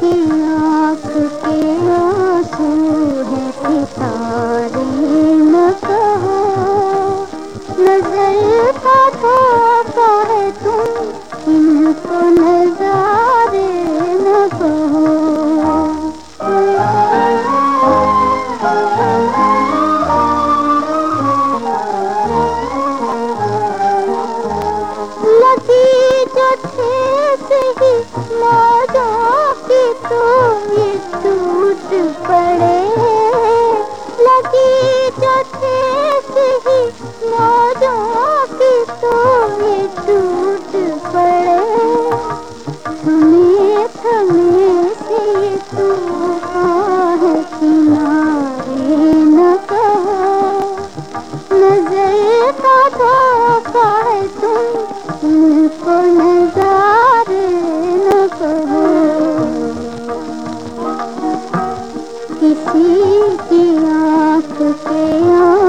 की आँख के आँसू है सितारे न कहो। नज़र नज़र का धोखा है तुम किसी की आँख के आ